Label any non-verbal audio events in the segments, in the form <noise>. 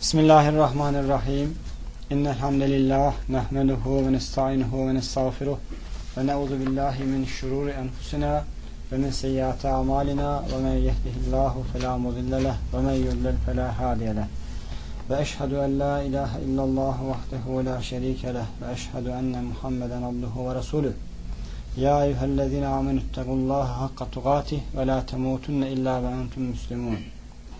Bismillahirrahmanirrahim. İnnel hamdelellah nahmeduhu ve nestainuhu ve nestağfiruh ve na'udzu billahi min şururi enfusina ve min seyyiati amalina ve men yehdihillahu fela mudille leh ve men yudlil fela hadiye leh. Ve eşhedü en la ilahe illallah vahdehu la şerike leh ve eşhedü enne Muhammeden abduhu ve resulüh. Ya eyyühellezine amenüttegullaha hakka tugatih ve la temutunne illa ve entum müslimun.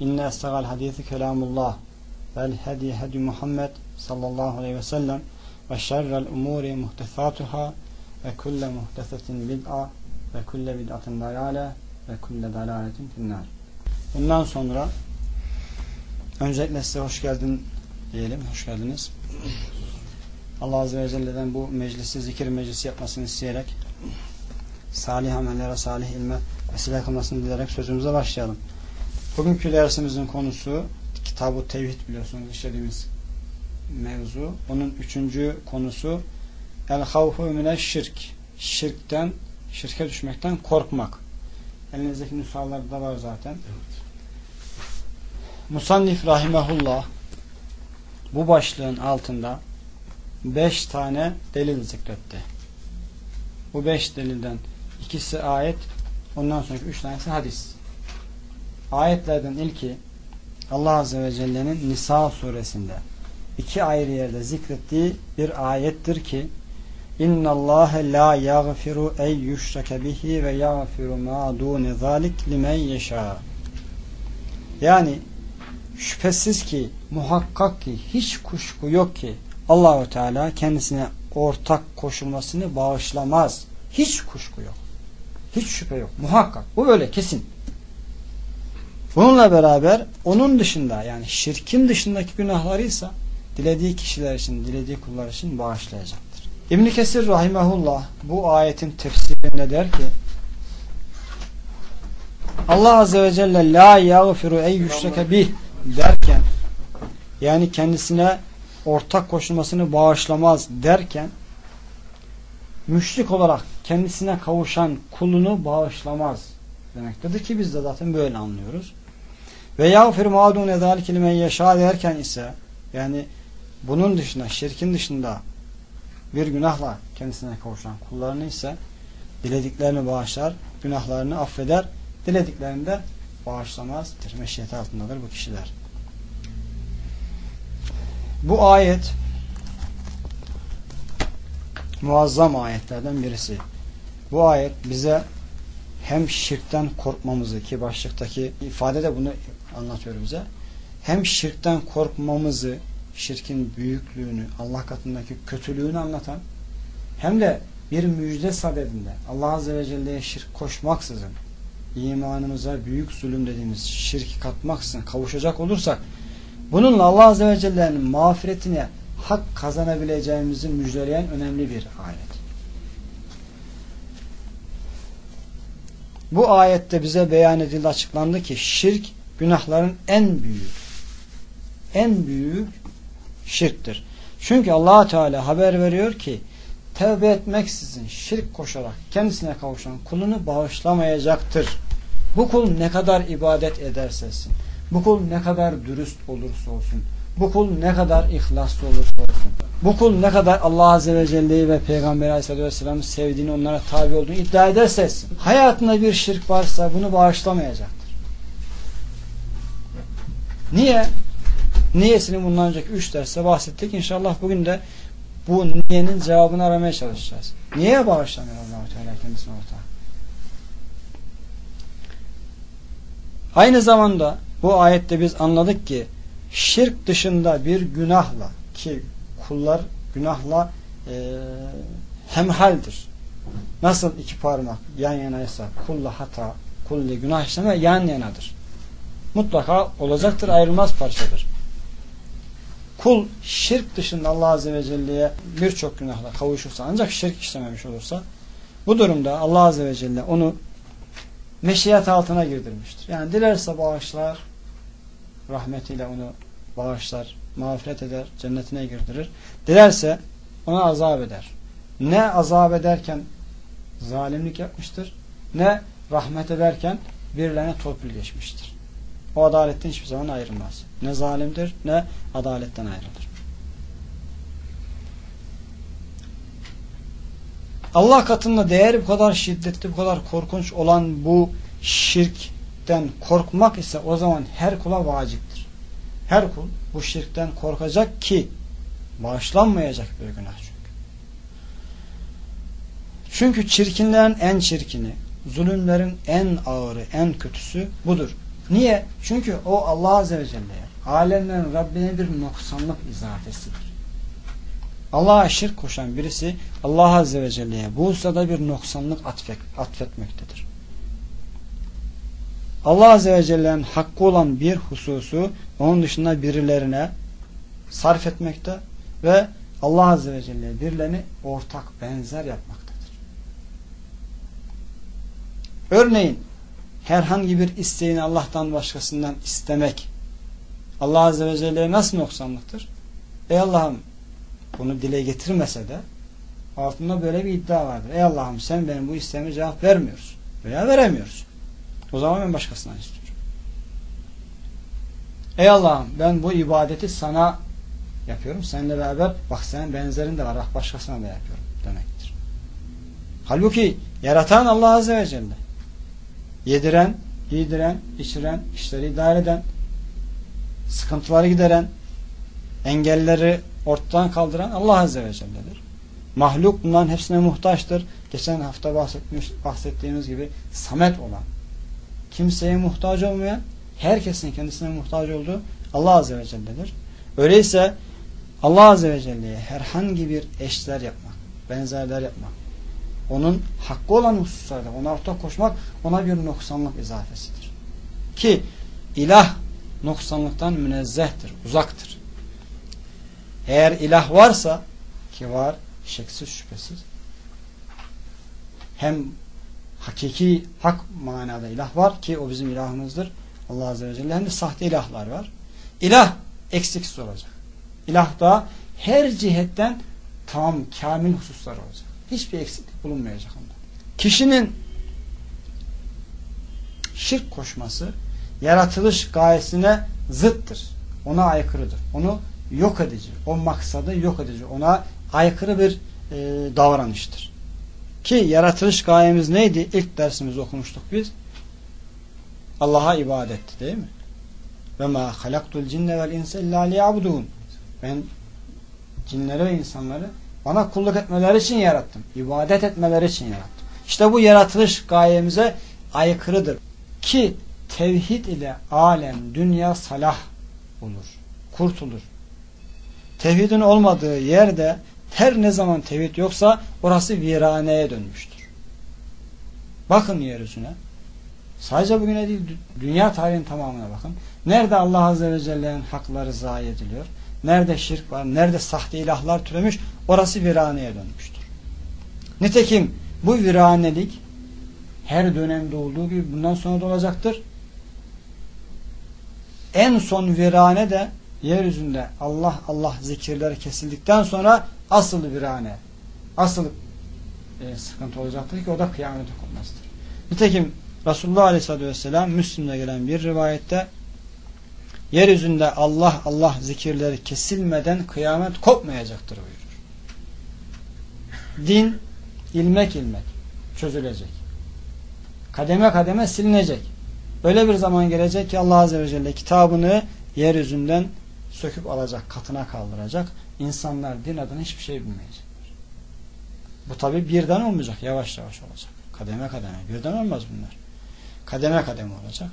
İnne estagal hadisi kelamullah vel hedi hedi Muhammed sallallahu aleyhi ve sellem ve şerrel umuri muhtesatuhâ ve kulle muhtesetin bid'a ve kulle bid'atin dalale ve kulle dalaletin finnâr. Bundan sonra öncelikle size hoş geldin diyelim. Hoş geldiniz. Allah Azze ve Celle'den bu meclisi zikir meclisi yapmasını isteyerek salih amellere, salih ilme vesile kılmasını dilerek sözümüze başlayalım. Bugünkü dersimizin konusu Kitab-ı Tevhid biliyorsunuz işlediğimiz mevzu. Onun üçüncü konusu El havfu mine şirk. Şirkten, şirke düşmekten korkmak. Elinizdeki nüshalarda var zaten. Evet. Musannif Rahimahullah bu başlığın altında beş tane delil zikretti. Bu beş delilden ikisi ayet ondan sonraki üç tanesi hadis. Ayetlerden ilki Allah Azze ve Celle'nin Nisa suresinde iki ayrı yerde zikrettiği bir ayettir ki İnna Allah la yaghfiru ey yushrake bihi ve yaghfiru ma dun zalik limen. Yani şüphesiz ki muhakkak ki hiç kuşku yok ki Allahu Teala kendisine ortak koşulmasını bağışlamaz. Hiç kuşku yok. Hiç şüphe yok. Muhakkak. Bu böyle kesin. Bununla beraber onun dışında yani şirkin dışındaki günahlarıysa dilediği kişiler için, dilediği kullar için bağışlayacaktır. İbn Kesir rahimehullah bu ayetin tefsirinde der ki Allah azze ve celle la yaghfiru ey yüşreke bih derken yani kendisine ortak koşulmasını bağışlamaz derken müşrik olarak kendisine kavuşan kulunu bağışlamaz demektedir ki biz de zaten böyle anlıyoruz. Ve yağfir ma'dune zâlike limen yeşâ derken ise yani bunun dışında, şirkin dışında bir günahla kendisine kavuşan kullarını ise dilediklerini bağışlar, günahlarını affeder, dilediklerini de bağışlamaz. Meşiyet altındadır bu kişiler. Bu ayet muazzam ayetlerden birisi. Bu ayet bize hem şirkten korkmamızı ki başlıktaki ifade de bunu anlatıyor bize. Hem şirkten korkmamızı, şirkin büyüklüğünü, Allah katındaki kötülüğünü anlatan hem de bir müjde sadedinde Allah Azze ve Celle'ye şirk koşmaksızın imanımıza büyük zulüm dediğimiz şirki katmaksızın kavuşacak olursak bununla Allah Azze ve Celle'nin mağfiretine hak kazanabileceğimizi müjdeleyen önemli bir ayet. Bu ayette bize beyan edildi, açıklandı ki şirk günahların en büyük en büyük şirktir. Çünkü allah Teala haber veriyor ki tevbe etmeksizin şirk koşarak kendisine kavuşan kulunu bağışlamayacaktır. Bu kul ne kadar ibadet ederse etsin, bu kul ne kadar dürüst olursa olsun, bu kul ne kadar ihlaslı olursa olsun, bu kul ne kadar Allah Azze ve Celle'yi ve Peygamber Aleyhisselatü Vesselam'ı sevdiğini, onlara tabi olduğunu iddia ederse etsin. Hayatında bir şirk varsa bunu bağışlamayacak. Niye? Niyesini bundan önceki üç derste bahsettik. İnşallah bugün de bu niyenin cevabını aramaya çalışacağız. Niye bağışlamıyor allah Teala kendisine ortağı? Aynı zamanda bu ayette biz anladık ki şirk dışında bir günahla ki kullar günahla e, hemhaldir. Nasıl iki parmak yan yanaysa kulla hata, kulli günah işleme yan yanadır mutlaka olacaktır, ayrılmaz parçadır. kul şirk dışında Allah Azze ve Celle'ye birçok günahla kavuşursa ancak şirk işlememiş olursa bu durumda Allah Azze ve Celle onu meşiyat altına girdirmiştir. Yani dilerse bağışlar, rahmetiyle onu bağışlar, mağfiret eder, cennetine girdirir. Dilerse ona azap eder. Ne azap ederken zalimlik yapmıştır, ne rahmet ederken birilerine torpil geçmiştir. O adaletten hiçbir zaman ayrılmaz. Ne zalimdir, ne adaletten ayrılır. Allah katında değeri bu kadar şiddetli, bu kadar korkunç olan bu şirkten korkmak ise o zaman her kula vaciptir. Her kul bu şirkten korkacak ki bağışlanmayacak bir günah çünkü. Çünkü çirkinlerin en çirkini, zulümlerin en ağırı, en kötüsü budur. Niye? Çünkü o Allah Azze ve Celle'ye, alemlerin Rabbine bir noksanlık izafesidir. Allah'a şirk koşan birisi Allah Azze ve Celle'ye bu hususada bir noksanlık atfet, atfetmektedir. Allah Azze ve Celle'nin hakkı olan bir hususu onun dışında birilerine sarf etmekte ve Allah Azze ve Celle birilerini ortak benzer yapmaktadır. Örneğin herhangi bir isteğini Allah'tan başkasından istemek Allah Azze ve Celle'ye nasıl noksanlıktır? Ey Allah'ım bunu dile getirmese de altında böyle bir iddia vardır. Ey Allah'ım sen benim bu isteğime cevap vermiyorsun veya veremiyorsun. O zaman ben başkasından istiyorum. Ey Allah'ım ben bu ibadeti sana yapıyorum. Seninle beraber bak senin benzerin de var. Başkasına da yapıyorum demektir. Halbuki yaratan Allah Azze ve Celle. Yediren, giydiren, içiren, işleri idare eden, sıkıntıları gideren, engelleri ortadan kaldıran Allah Azze ve Celle'dir. Mahluk bunların hepsine muhtaçtır. Geçen hafta bahsetmiş, bahsettiğimiz gibi samet olan, kimseye muhtaç olmayan, herkesin kendisine muhtaç olduğu Allah Azze ve Celle'dir. Öyleyse Allah Azze ve Celle'ye herhangi bir eşler yapmak, benzerler yapmak, onun hakkı olan hususlarda ona ortak koşmak ona bir noksanlık izafesidir. Ki ilah noksanlıktan münezzehtir, uzaktır. Eğer ilah varsa ki var şeksiz şüphesiz hem hakiki hak manada ilah var ki o bizim ilahımızdır. Allah Azze ve Celle hem de sahte ilahlar var. İlah eksiksiz olacak. İlah da her cihetten tam kamil hususlar olacak. Hiçbir eksiklik bulunmayacak onda. Kişinin şirk koşması yaratılış gayesine zıttır. Ona aykırıdır. Onu yok edici, o maksadı yok edici, ona aykırı bir e, davranıştır. Ki yaratılış gayemiz neydi? İlk dersimizde okumuştuk biz. Allah'a ibadetti değil mi? Ve ma halaktul cinne vel insa illa liyabudun. Ben cinleri ve insanları bana kulluk etmeleri için yarattım. İbadet etmeleri için yarattım. İşte bu yaratılış gayemize aykırıdır. Ki tevhid ile alem, dünya salah olur. Kurtulur. Tevhidin olmadığı yerde her ne zaman tevhid yoksa orası viraneye dönmüştür. Bakın yeryüzüne. Sadece bugüne değil dünya tarihinin tamamına bakın. Nerede Allah Azze ve Celle'nin hakları zayi ediliyor? Nerede şirk var? Nerede sahte ilahlar türemiş? Orası viraneye dönmüştür. Nitekim bu viranelik her dönemde olduğu gibi bundan sonra da olacaktır. En son virane de yeryüzünde Allah Allah zikirleri kesildikten sonra asıl virane, asıl e, sıkıntı olacaktır ki o da kıyamet kopmasıdır. Nitekim Resulullah Aleyhisselatü Vesselam Müslim'de gelen bir rivayette yeryüzünde Allah Allah zikirleri kesilmeden kıyamet kopmayacaktır buyurur. Din ilmek ilmek çözülecek. Kademe kademe silinecek. Öyle bir zaman gelecek ki Allah Azze ve Celle kitabını yeryüzünden söküp alacak, katına kaldıracak. İnsanlar din adına hiçbir şey bilmeyecekler. Bu tabi birden olmayacak, yavaş yavaş olacak. Kademe kademe. Birden olmaz bunlar. Kademe kademe olacak.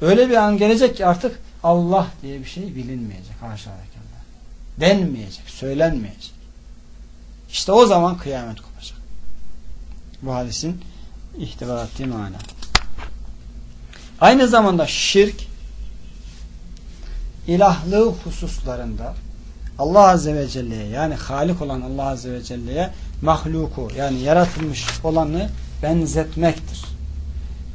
Öyle bir an gelecek ki artık Allah diye bir şey bilinmeyecek. Haşa Denmeyecek, söylenmeyecek. İşte o zaman kıyamet kopacak. Bu hadisin ihtiva ettiği mana. Aynı zamanda şirk ilahlığı hususlarında Allah Azze ve Celle'ye yani Halik olan Allah Azze ve Celle'ye mahluku yani yaratılmış olanı benzetmektir.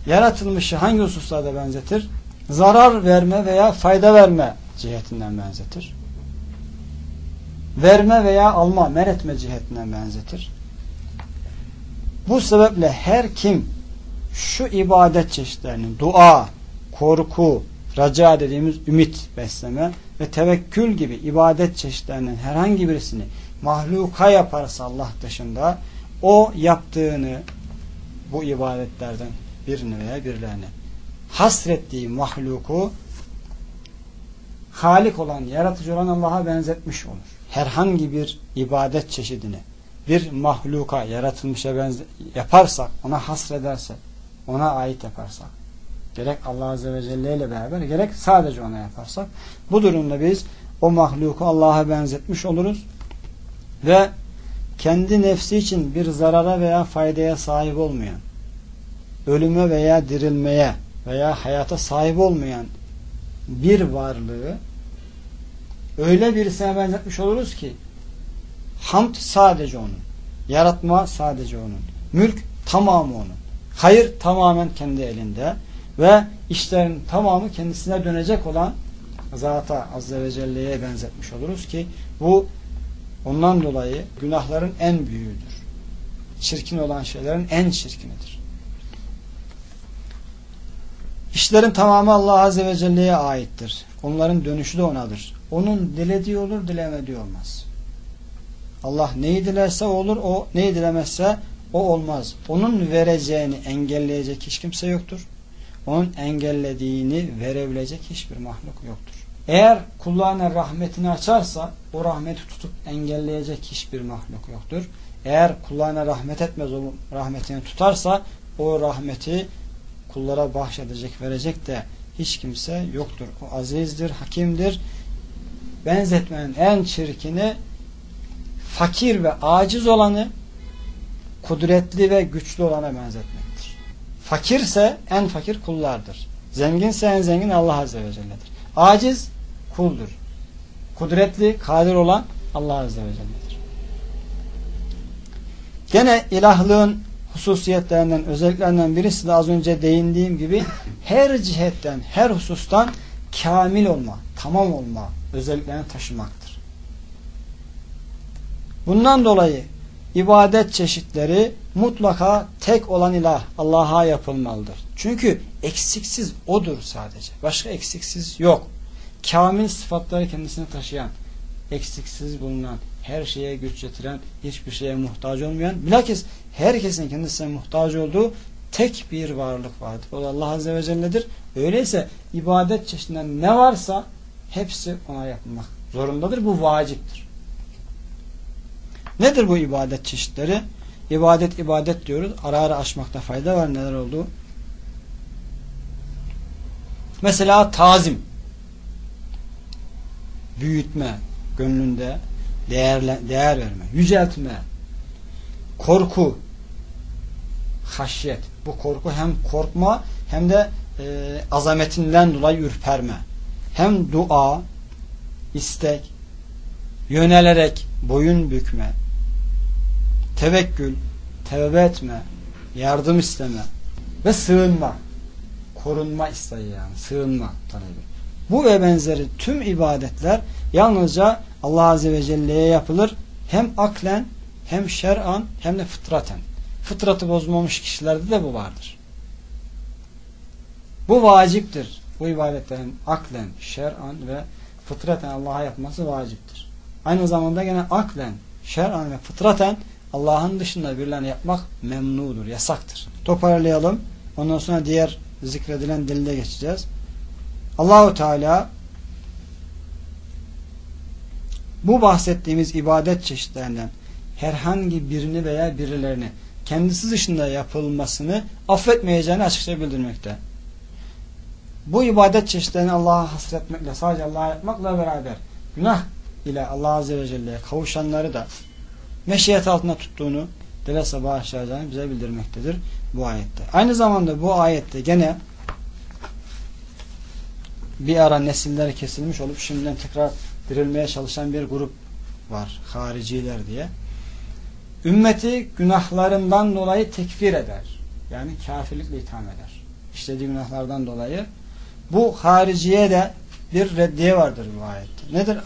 Yaratılmışı hangi hususlarda benzetir? Zarar verme veya fayda verme cihetinden benzetir. Verme veya alma, mer etme cihetinden benzetir. Bu sebeple her kim şu ibadet çeşitlerinin dua, korku, raca dediğimiz ümit besleme ve tevekkül gibi ibadet çeşitlerinin herhangi birisini mahluka yaparsa Allah dışında o yaptığını bu ibadetlerden birini veya birilerini hasrettiği mahluku Halik olan, yaratıcı olan Allah'a benzetmiş olur. Herhangi bir ibadet çeşidini bir mahluka, yaratılmışa benze yaparsak, ona hasredersek, ona ait yaparsak, gerek Allah Azze ve Celle ile beraber, gerek sadece ona yaparsak, bu durumda biz o mahluku Allah'a benzetmiş oluruz ve kendi nefsi için bir zarara veya faydaya sahip olmayan, ölüme veya dirilmeye veya hayata sahip olmayan bir varlığı öyle birisine benzetmiş oluruz ki hamd sadece onun. Yaratma sadece onun. Mülk tamamı onun. Hayır tamamen kendi elinde ve işlerin tamamı kendisine dönecek olan zata Azze ve Celle'ye benzetmiş oluruz ki bu ondan dolayı günahların en büyüğüdür. Çirkin olan şeylerin en çirkinidir. İşlerin tamamı Allah Azze ve Celle'ye aittir. Onların dönüşü de onadır. Onun dilediği olur, dilemediği olmaz. Allah neyi dilerse olur, o neyi dilemezse o olmaz. Onun vereceğini engelleyecek hiç kimse yoktur. Onun engellediğini verebilecek hiçbir mahluk yoktur. Eğer kullarına rahmetini açarsa o rahmeti tutup engelleyecek hiçbir mahluk yoktur. Eğer kullarına rahmet etmez o rahmetini tutarsa o rahmeti kullara bahşedecek, verecek de hiç kimse yoktur. O azizdir, hakimdir. Benzetmenin en çirkini fakir ve aciz olanı kudretli ve güçlü olana benzetmektir. Fakirse en fakir kullardır. Zenginse en zengin Allah Azze ve Celle'dir. Aciz kuldur. Kudretli, kadir olan Allah Azze ve Celle'dir. Gene ilahlığın hususiyetlerinden, özelliklerinden birisi de az önce değindiğim gibi her cihetten, her husustan kamil olma, tamam olma özelliklerini taşımaktır. Bundan dolayı ibadet çeşitleri mutlaka tek olan ilah Allah'a yapılmalıdır. Çünkü eksiksiz odur sadece. Başka eksiksiz yok. Kamil sıfatları kendisine taşıyan, eksiksiz bulunan, her şeye güç getiren, hiçbir şeye muhtaç olmayan, bilakis herkesin kendisine muhtaç olduğu tek bir varlık vardır. O Allah Azze ve Celle'dir. Öyleyse ibadet çeşidinden ne varsa hepsi ona yapılmak zorundadır. Bu vaciptir. Nedir bu ibadet çeşitleri? İbadet ibadet diyoruz. Ara ara açmakta fayda var. Neler oldu? Mesela tazim. Büyütme. Gönlünde değerle, değer verme. Yüceltme. Korku. Haşyet. Bu korku hem korkma hem de e, azametinden dolayı ürperme. Hem dua, istek, yönelerek boyun bükme, tevekkül, tevbe etme, yardım isteme ve sığınma. Korunma isteği yani. Sığınma talebi. Bu ve benzeri tüm ibadetler yalnızca Allah Azze ve Celle'ye yapılır. Hem aklen, hem şer'an, hem de fıtraten. Fıtratı bozmamış kişilerde de bu vardır. Bu vaciptir. Bu ibadetlerin aklen, şer'an ve fıtraten Allah'a yapması vaciptir. Aynı zamanda gene aklen, şer'an ve fıtraten Allah'ın dışında birilerini yapmak memnudur, yasaktır. Toparlayalım. Ondan sonra diğer zikredilen delile geçeceğiz. Allahu Teala bu bahsettiğimiz ibadet çeşitlerinden herhangi birini veya birilerini kendisi dışında yapılmasını affetmeyeceğini açıkça bildirmekte. Bu ibadet çeşitlerini Allah'a hasretmekle, sadece Allah'a yapmakla beraber günah ile Allah Azze ve Celle'ye kavuşanları da meşiyet altında tuttuğunu dilese bağışlayacağını bize bildirmektedir bu ayette. Aynı zamanda bu ayette gene bir ara nesilleri kesilmiş olup şimdiden tekrar dirilmeye çalışan bir grup var. Hariciler diye. Ümmeti günahlarından dolayı tekfir eder. Yani kafirlikle itham eder. İşlediği günahlardan dolayı. Bu hariciye de bir reddiye vardır bu ayette. Nedir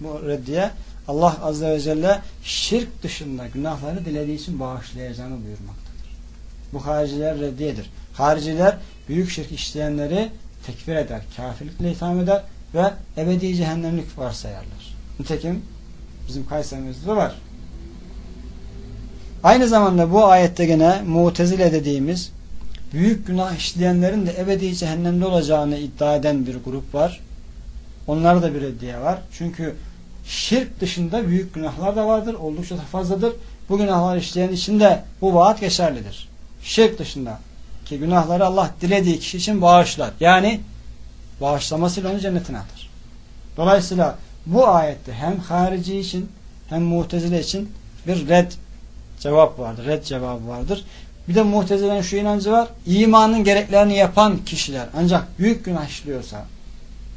bu reddiye? Allah Azze ve Celle şirk dışında günahları dilediği için bağışlayacağını buyurmaktadır. Bu hariciler reddiyedir. Hariciler büyük şirk işleyenleri tekfir eder, kafirlikle itham eder ve ebedi cehennemlik varsayarlar. Nitekim bizim Kayserimizde var. Aynı zamanda bu ayette gene mutezile dediğimiz büyük günah işleyenlerin de ebedi cehennemde olacağını iddia eden bir grup var. Onlarda da bir reddiye var. Çünkü şirk dışında büyük günahlar da vardır. Oldukça da fazladır. Bu günahlar işleyen için de bu vaat geçerlidir. Şirk dışında ki günahları Allah dilediği kişi için bağışlar. Yani bağışlamasıyla onu cennetine atar. Dolayısıyla bu ayette hem harici için hem mutezile için bir red cevap vardır. Red cevabı vardır. Bir de mutezilerin şu inancı var. İmanın gereklerini yapan kişiler ancak büyük günah işliyorsa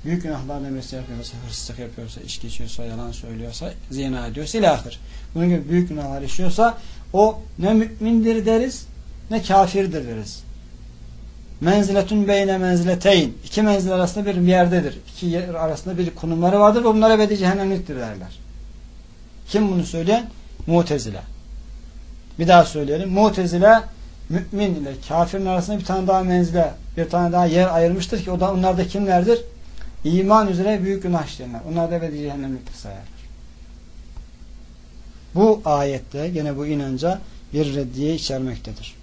büyük günahlarla mesle yapıyorsa, hırsızlık yapıyorsa, içki içiyorsa, yalan söylüyorsa, zina ediyorsa ilahir. Bunun gibi büyük günahlar işliyorsa o ne mümindir deriz ne kafirdir deriz. Menziletun beyne menzileteyn. İki menzil arasında bir yerdedir. İki yer arasında bir konumları vardır bunlar ebedi cehennemliktir derler. Kim bunu söyleyen? Mutezile. Bir daha söyleyelim. Mutezile mümin ile kafirin arasında bir tane daha menzile, bir tane daha yer ayırmıştır ki o da onlar da kimlerdir? İman üzere büyük günah işleyenler. Onlar da ebedi cehennemliktir sayarlar. Bu ayette gene bu inanca bir reddiye içermektedir.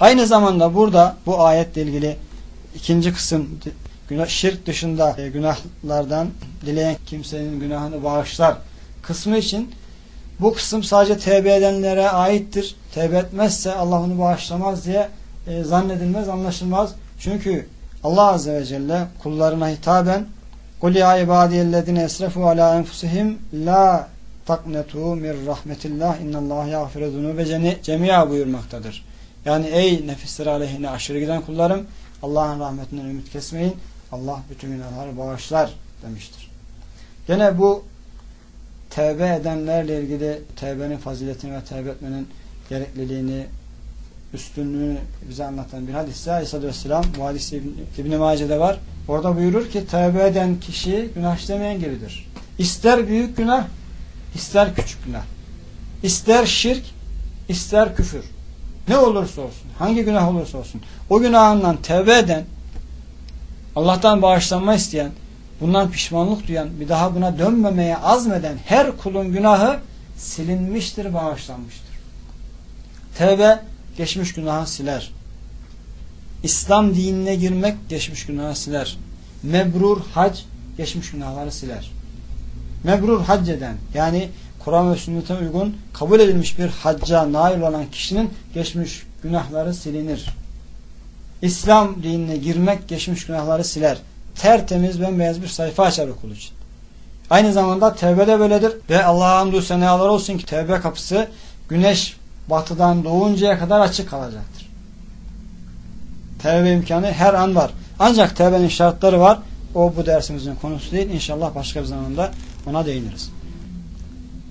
Aynı zamanda burada bu ayetle ilgili ikinci kısım şirk dışında e, günahlardan dileyen kimsenin günahını bağışlar kısmı için bu kısım sadece tevbe edenlere aittir. Tevbe etmezse Allah onu bağışlamaz diye e, zannedilmez, anlaşılmaz. Çünkü Allah Azze ve Celle kullarına hitaben قُلْ يَا عِبَادِيَ الَّذِينَ اَسْرَفُوا عَلَى اَنْفُسِهِمْ لَا تَقْنَتُوا مِنْ رَحْمَةِ اللّٰهِ اِنَّ اللّٰهَ يَغْفِرَ ذُنُوبَ cemia buyurmaktadır. Yani ey nefisleri aleyhine aşırı giden kullarım Allah'ın rahmetinden ümit kesmeyin. Allah bütün günahları bağışlar demiştir. Gene bu tevbe edenlerle ilgili tevbenin faziletini ve tevbe etmenin gerekliliğini üstünlüğünü bize anlatan bir hadiste Aleyhisselatü Vesselam bu hadis İbn-i Mace'de var. Orada buyurur ki tevbe eden kişi günah işlemeyen gibidir. İster büyük günah, ister küçük günah. İster şirk, ister küfür. Ne olursa olsun, hangi günah olursa olsun o günahından tevbe eden Allah'tan bağışlanma isteyen bundan pişmanlık duyan bir daha buna dönmemeye azmeden her kulun günahı silinmiştir, bağışlanmıştır. Tevbe geçmiş günahı siler. İslam dinine girmek geçmiş günahı siler. Mebrur hac geçmiş günahları siler. Mebrur hac eden yani Kur'an ve sünnete uygun kabul edilmiş bir hacca nail olan kişinin geçmiş günahları silinir. İslam dinine girmek geçmiş günahları siler. Tertemiz bembeyaz bir sayfa açar okul için. Aynı zamanda tevbe de böyledir. Ve Allah'a hamdü senalar olsun ki tevbe kapısı güneş batıdan doğuncaya kadar açık kalacaktır. Tevbe imkanı her an var. Ancak tevbenin şartları var. O bu dersimizin konusu değil. İnşallah başka bir zamanda ona değiniriz.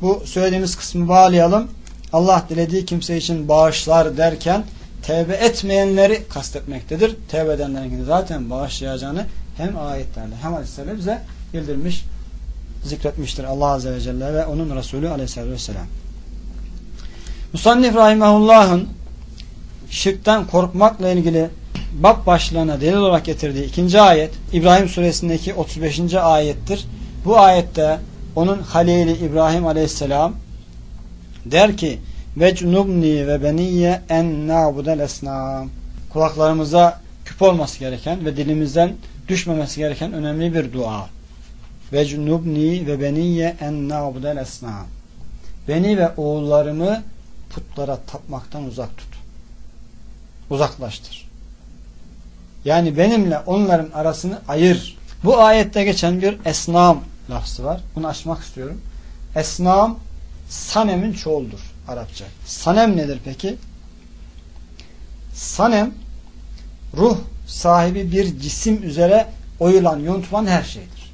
Bu söylediğimiz kısmı bağlayalım. Allah dilediği kimse için bağışlar derken tevbe etmeyenleri kastetmektedir. Tevbe edenlerin zaten bağışlayacağını hem ayetlerle hem hadislerle bize bildirmiş, zikretmiştir Allah Azze ve Celle ve onun Resulü Aleyhisselatü Vesselam. Musannif Rahimahullah'ın şirkten korkmakla ilgili bab başlığına delil olarak getirdiği ikinci ayet İbrahim suresindeki 35. ayettir. Bu ayette onun halili İbrahim aleyhisselam der ki vecnubni ve beniyye en na'budel esnam kulaklarımıza küp olması gereken ve dilimizden düşmemesi gereken önemli bir dua vecnubni ve beniyye en na'budel esnam beni ve oğullarımı putlara tapmaktan uzak tut uzaklaştır yani benimle onların arasını ayır bu ayette geçen bir esnam lafzı var. Bunu açmak istiyorum. Esnam sanemin çoğuldur Arapça. Sanem nedir peki? Sanem ruh sahibi bir cisim üzere oyulan, yontulan her şeydir.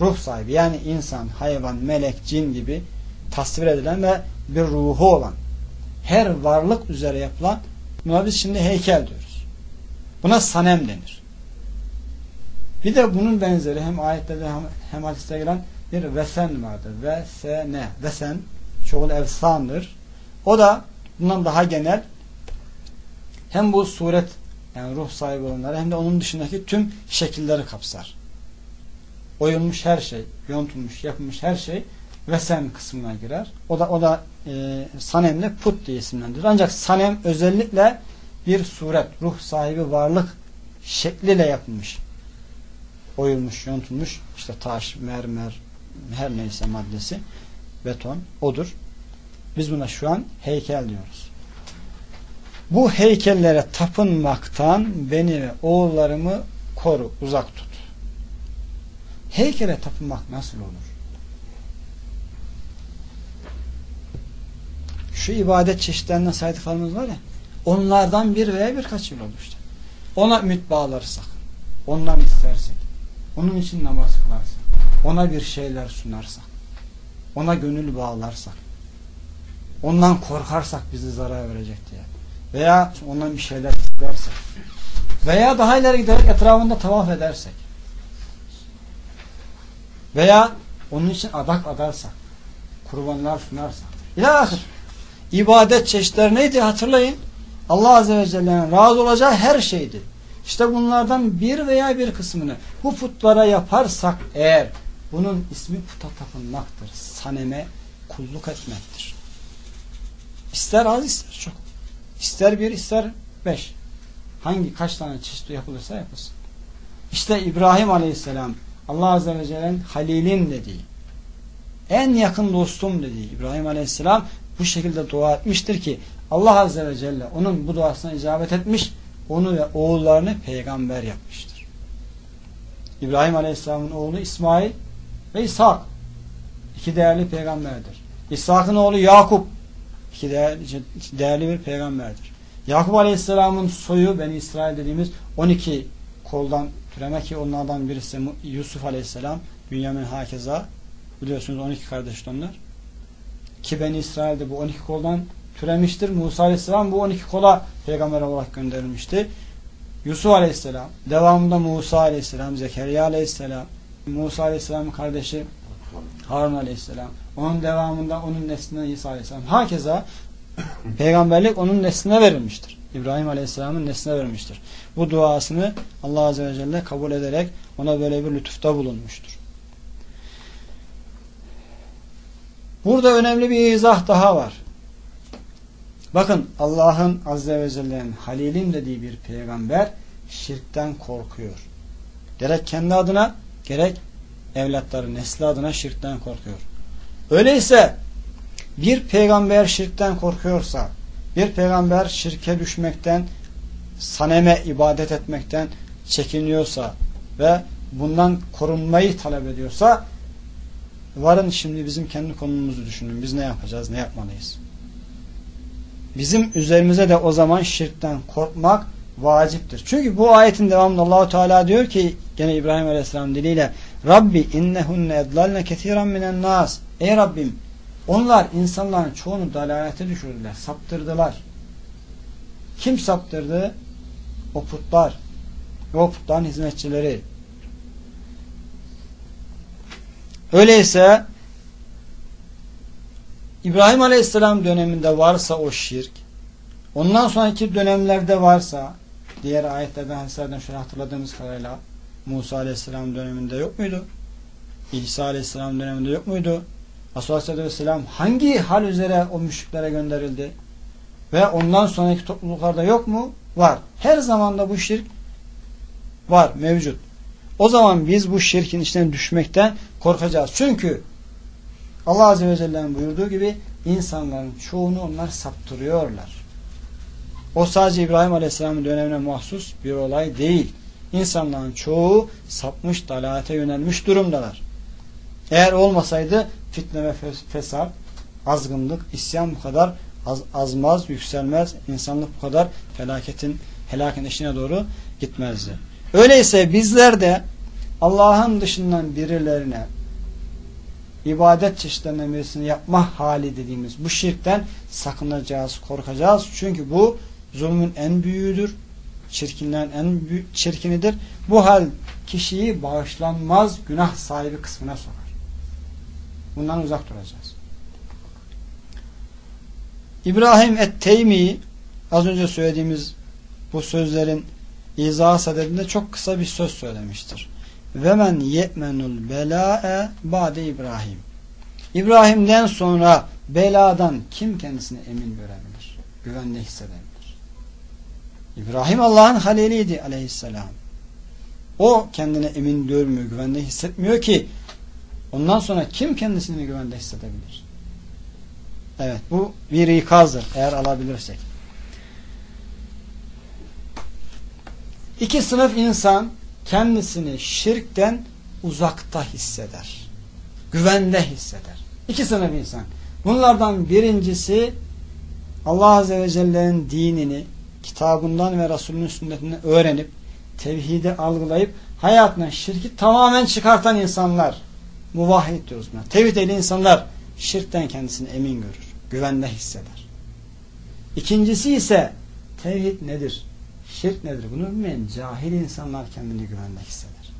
Ruh sahibi yani insan, hayvan, melek, cin gibi tasvir edilen ve bir ruhu olan her varlık üzere yapılan buna biz şimdi heykel diyoruz. Buna sanem denir. Bir de bunun benzeri hem ayetlerde hem, hem hadiste gelen bir vesen vardır. Vesene. Vesen çoğul efsandır. O da bundan daha genel hem bu suret yani ruh sahibi olanları hem de onun dışındaki tüm şekilleri kapsar. Oyulmuş her şey, yontulmuş, yapılmış her şey vesen kısmına girer. O da o da e, sanemle put diye isimlendirilir. Ancak sanem özellikle bir suret, ruh sahibi varlık şekliyle yapılmış. Oyulmuş, yontulmuş işte taş, mermer, her neyse maddesi beton odur. Biz buna şu an heykel diyoruz. Bu heykellere tapınmaktan beni ve oğullarımı koru, uzak tut. Heykele tapınmak nasıl olur? Şu ibadet çeşitlerinden saydıklarımız var ya, onlardan bir veya birkaç yıl olur işte. Ona ümit bağlarsak, ondan istersek, onun için namaz kılarsak, ona bir şeyler sunarsak, ona gönül bağlarsak, ondan korkarsak bizi zarar verecek diye veya ondan bir şeyler istersek veya daha ileri giderek etrafında tavaf edersek. Veya onun için adak adarsak kurbanlar sunarsak. İlahir ibadet çeşitleri neydi hatırlayın? Allah Azze ve Celle'nin razı olacağı her şeydi. İşte bunlardan bir veya bir kısmını bu putlara yaparsak eğer bunun ismi puta tapınmaktır. Saneme kulluk etmektir. İster az ister çok İster bir ister beş. Hangi kaç tane çeşit yapılırsa yapılsın. İşte İbrahim Aleyhisselam Allah Azze ve Celle'nin Halil'in dediği en yakın dostum dediği İbrahim Aleyhisselam bu şekilde dua etmiştir ki Allah Azze ve Celle onun bu duasına icabet etmiş onu ve oğullarını peygamber yapmıştır. İbrahim Aleyhisselam'ın oğlu İsmail ve İshak iki değerli peygamberdir. İshak'ın oğlu Yakup ki değerli bir peygamberdir. Yakup Aleyhisselam'ın soyu Beni İsrail dediğimiz 12 koldan türeme ki onlardan birisi Yusuf Aleyhisselam Bünyamin Hakeza biliyorsunuz 12 kardeş onlar. Ki Beni İsrail'de bu 12 koldan türemiştir. Musa Aleyhisselam bu 12 kola peygamber olarak gönderilmişti. Yusuf Aleyhisselam, devamında Musa Aleyhisselam, Zekeriya Aleyhisselam, Musa Aleyhisselam'ın kardeşi Harun Aleyhisselam, onun devamında onun neslinden İsa Aleyhisselam. Hakeza <coughs> peygamberlik onun nesline verilmiştir. İbrahim Aleyhisselam'ın nesline verilmiştir. Bu duasını Allah Azze ve Celle kabul ederek ona böyle bir lütufta bulunmuştur. Burada önemli bir izah daha var. Bakın Allah'ın Azze ve Celle'nin Halilim dediği bir peygamber şirkten korkuyor. Gerek kendi adına gerek evlatları, nesli adına şirkten korkuyor. Öyleyse bir peygamber şirkten korkuyorsa, bir peygamber şirke düşmekten, saneme ibadet etmekten çekiniyorsa ve bundan korunmayı talep ediyorsa varın şimdi bizim kendi konumuzu düşünün. Biz ne yapacağız, ne yapmalıyız? Bizim üzerimize de o zaman şirkten korkmak vaciptir. Çünkü bu ayetin devamında Allahu Teala diyor ki gene İbrahim Aleyhisselam diliyle Rabbi innehunne edlalne ketiran minen nas Ey Rabbim onlar insanların çoğunu dalalete düşürdüler, saptırdılar. Kim saptırdı? O putlar. O putların hizmetçileri. Öyleyse İbrahim Aleyhisselam döneminde varsa o şirk, ondan sonraki dönemlerde varsa, diğer ayetlerden, hadislerden şöyle hatırladığımız kadarıyla Musa Aleyhisselam döneminde yok muydu? İsa Aleyhisselam döneminde yok muydu? Resulullah Vesselam hangi hal üzere o müşriklere gönderildi? Ve ondan sonraki topluluklarda yok mu? Var. Her zamanda bu şirk var, mevcut. O zaman biz bu şirkin içine düşmekten korkacağız. Çünkü Allah Azze ve Celle'nin buyurduğu gibi insanların çoğunu onlar saptırıyorlar. O sadece İbrahim Aleyhisselam'ın dönemine mahsus bir olay değil. İnsanların çoğu sapmış, dalalete yönelmiş durumdalar. Eğer olmasaydı fitne ve fesat, azgınlık, isyan bu kadar az, azmaz, yükselmez, insanlık bu kadar felaketin helakın eşiğine doğru gitmezdi. Öyleyse bizler de Allah'ın dışından birilerine ibadet çeşitlerinden yapma hali dediğimiz bu şirkten sakınacağız, korkacağız. Çünkü bu zulmün en büyüğüdür. Çirkinlerin en çirkinidir. Bu hal kişiyi bağışlanmaz günah sahibi kısmına sokar. Bundan uzak duracağız. İbrahim et-Teymi az önce söylediğimiz bu sözlerin izah sadedinde çok kısa bir söz söylemiştir. Ve men ye'menul bela'e ba'de İbrahim. İbrahim'den sonra beladan kim kendisine emin görebilir? Güvende hissedebilir. İbrahim Allah'ın haliliydi aleyhisselam. O kendine emin görmüyor, güvende hissetmiyor ki ondan sonra kim kendisini güvende hissedebilir? Evet bu bir ikazdır eğer alabilirsek. İki sınıf insan kendisini şirkten uzakta hisseder. Güvende hisseder. İki sınıf insan. Bunlardan birincisi Allah Azze ve Celle'nin dinini kitabından ve Resulünün sünnetini öğrenip tevhidi algılayıp hayatına şirki tamamen çıkartan insanlar muvahhid diyoruz buna. Tevhid ehli insanlar şirkten kendisini emin görür. Güvende hisseder. İkincisi ise tevhid nedir? Şirk nedir? Bunu bilmeyen cahil insanlar kendini güvende hisseder.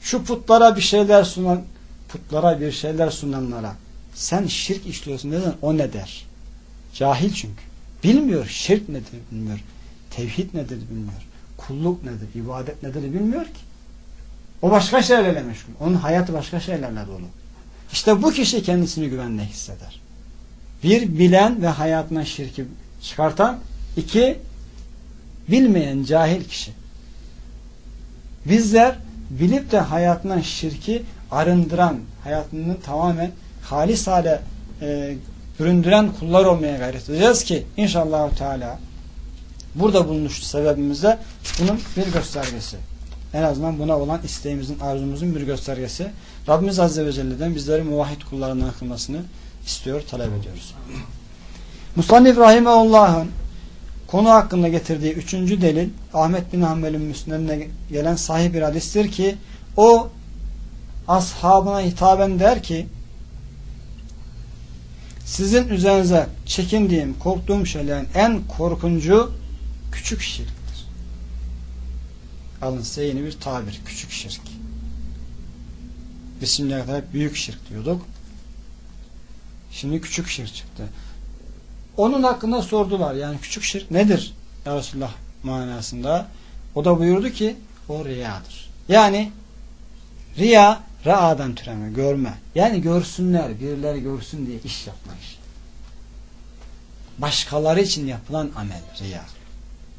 Şu putlara bir şeyler sunan putlara bir şeyler sunanlara sen şirk işliyorsun neden? O ne der? Cahil çünkü. Bilmiyor. Şirk nedir bilmiyor. Tevhid nedir bilmiyor. Kulluk nedir? ibadet nedir bilmiyor ki. O başka şeylerle meşgul. Onun hayatı başka şeylerle dolu. İşte bu kişi kendisini güvende hisseder. Bir, bilen ve hayatına şirki çıkartan. iki bilmeyen cahil kişi. Bizler bilip de hayatından şirki arındıran, hayatını tamamen halis hale e, büründüren kullar olmaya gayret edeceğiz ki inşallah Teala burada bulunmuş sebebimizde bunun bir göstergesi. En azından buna olan isteğimizin, arzumuzun bir göstergesi. Rabbimiz Azze ve Celle'den bizleri muvahhid kullarından kılmasını istiyor, talep ediyoruz. Musannif Rahimehullah'ın konu hakkında getirdiği üçüncü delil Ahmet bin Hanbel'in müsnedine gelen sahih bir hadistir ki o ashabına hitaben der ki sizin üzerinize çekindiğim, korktuğum şeylerin en korkuncu küçük şirktir. Alın size yeni bir tabir. Küçük şirk. Biz şimdiye büyük şirk diyorduk. Şimdi küçük şirk çıktı. Onun hakkında sordular. Yani küçük şirk nedir? Ya Resulullah manasında. O da buyurdu ki o riyadır. Yani riya Ra'adan türeme, görme. Yani görsünler, birileri görsün diye iş yapma işi. Başkaları için yapılan amel, riya.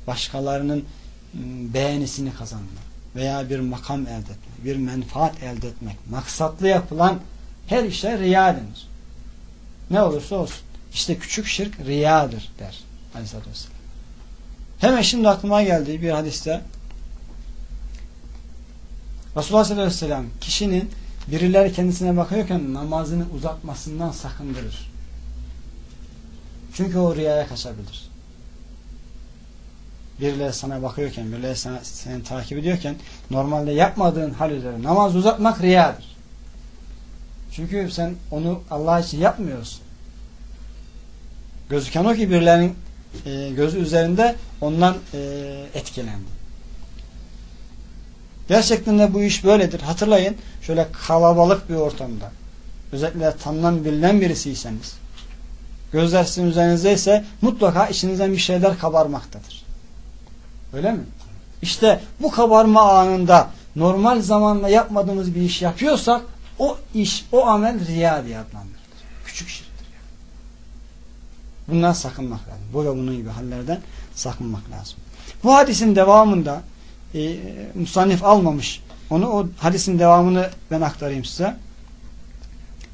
Başkalarının ıı, beğenisini kazanmak veya bir makam elde etmek, bir menfaat elde etmek, maksatlı yapılan her işe riya denir. Ne olursa olsun. İşte küçük şirk riyadır der Aleyhisselatü Vesselam. Hemen şimdi aklıma geldiği bir hadiste Resulullah sallallahu aleyhi ve sellem kişinin birileri kendisine bakıyorken namazını uzatmasından sakındırır. Çünkü o rüyaya kaçabilir. Birileri sana bakıyorken, birileri sana, seni takip ediyorken normalde yapmadığın hal üzere namaz uzatmak riyadır. Çünkü sen onu Allah için yapmıyorsun. Gözüken o ki birilerinin e, gözü üzerinde ondan e, etkilendi. Gerçekten de bu iş böyledir. Hatırlayın şöyle kalabalık bir ortamda özellikle tanınan bilinen birisiyseniz gözler sizin üzerinizdeyse mutlaka içinizden bir şeyler kabarmaktadır. Öyle mi? İşte bu kabarma anında normal zamanla yapmadığımız bir iş yapıyorsak o iş, o amel riya diye adlandırılır. Küçük şirktir. Yani. Bundan sakınmak lazım. Bu ve bunun gibi hallerden sakınmak lazım. Bu hadisin devamında e, musannif almamış. Onu o hadisin devamını ben aktarayım size.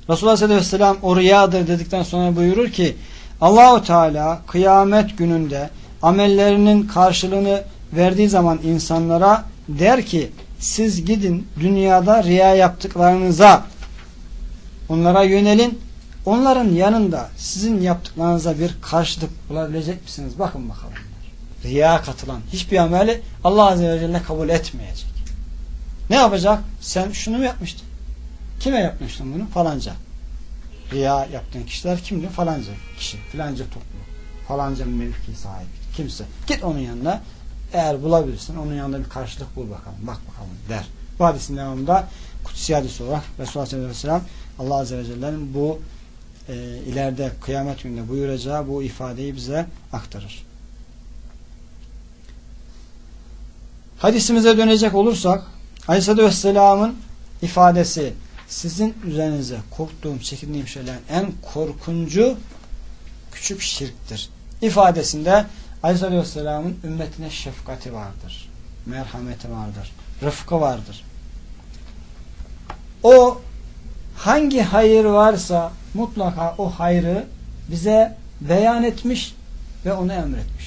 Resulullah sallallahu aleyhi ve sellem o riyadır dedikten sonra buyurur ki Allahu Teala kıyamet gününde amellerinin karşılığını verdiği zaman insanlara der ki siz gidin dünyada riya yaptıklarınıza onlara yönelin onların yanında sizin yaptıklarınıza bir karşılık bulabilecek misiniz? Bakın bakalım. Riya katılan hiçbir ameli Allah Azze ve Celle kabul etmeyecek. Ne yapacak? Sen şunu mu yapmıştın? Kime yapmıştın bunu? Falanca. Riya yaptığın kişiler kimdi? Falanca kişi, filanca toplum, falanca mevki sahibi, kimse. Git onun yanına. Eğer bulabilirsin onun yanında bir karşılık bul bakalım. Bak bakalım der. Bu hadisin devamında kutsi hadis olarak Resulullah Aleyhisselam Allah Azze ve Celle'nin bu e, ileride kıyamet gününde buyuracağı bu ifadeyi bize aktarır. Hadisimize dönecek olursak Aleyhisselatü Vesselam'ın ifadesi sizin üzerinize korktuğum, çekindiğim şeylerin en korkuncu küçük şirktir. İfadesinde Aleyhisselatü Vesselam'ın ümmetine şefkati vardır. Merhameti vardır. Rıfkı vardır. O hangi hayır varsa mutlaka o hayrı bize beyan etmiş ve onu emretmiştir.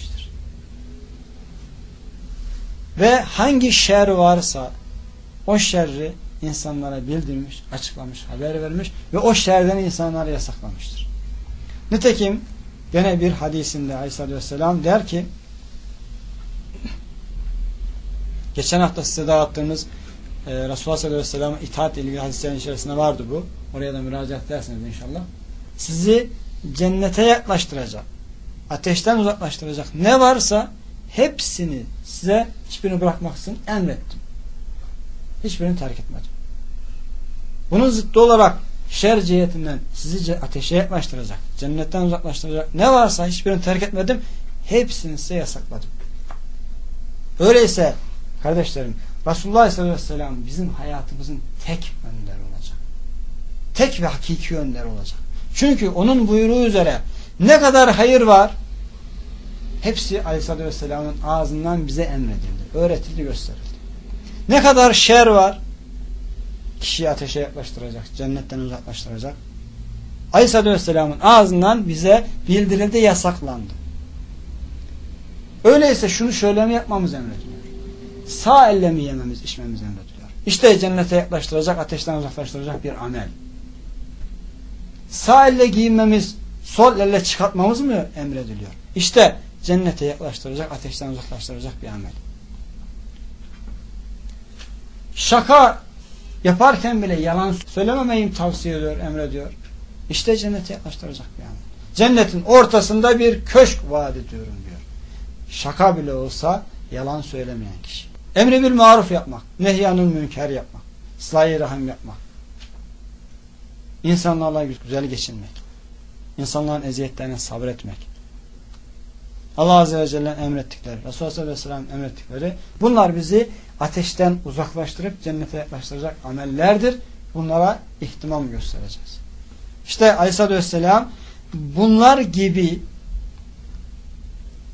Ve hangi şer varsa o şerri insanlara bildirmiş, açıklamış, haber vermiş ve o şerden insanlara yasaklamıştır. Nitekim gene bir hadisinde Aleyhisselatü Vesselam der ki geçen hafta size dağıttığımız e, Resulullah sallallahu aleyhi ve sellem'e itaat ilgili hadislerin içerisinde vardı bu. Oraya da müracaat ederseniz inşallah. Sizi cennete yaklaştıracak, ateşten uzaklaştıracak ne varsa hepsini size hiçbirini bırakmaksın emrettim. Hiçbirini terk etmedim. Bunun zıttı olarak şer cihetinden sizi ateşe yaklaştıracak, cennetten uzaklaştıracak ne varsa hiçbirini terk etmedim. Hepsini size yasakladım. Öyleyse kardeşlerim Resulullah Aleyhisselatü Vesselam bizim hayatımızın tek önder olacak. Tek ve hakiki önder olacak. Çünkü onun buyruğu üzere ne kadar hayır var hepsi Aleyhisselatü Vesselam'ın ağzından bize emredildi. Öğretildi, gösterildi. Ne kadar şer var kişiyi ateşe yaklaştıracak, cennetten uzaklaştıracak. Aleyhisselatü Vesselam'ın ağzından bize bildirildi, yasaklandı. Öyleyse şunu şöyle mi yapmamız emrediliyor? Sağ elle mi yememiz, içmemiz emrediliyor? İşte cennete yaklaştıracak, ateşten uzaklaştıracak bir amel. Sağ elle giyinmemiz, sol elle çıkartmamız mı emrediliyor? İşte cennete yaklaştıracak, ateşten uzaklaştıracak bir amel. Şaka yaparken bile yalan söylememeyi tavsiye ediyor, emrediyor. İşte cennete yaklaştıracak bir amel. Cennetin ortasında bir köşk vaat ediyorum diyor. Şaka bile olsa yalan söylemeyen kişi. Emri bil maruf yapmak, nehyanın münker yapmak, ıslah rahim yapmak. İnsanlarla güzel geçinmek. İnsanların eziyetlerine sabretmek. Allah Azze ve Celle'nin emrettikleri, Resulullah Sallallahu Aleyhi ve Sellem emrettikleri bunlar bizi ateşten uzaklaştırıp cennete yaklaştıracak amellerdir. Bunlara ihtimam göstereceğiz. İşte Aleyhisselatü Vesselam bunlar gibi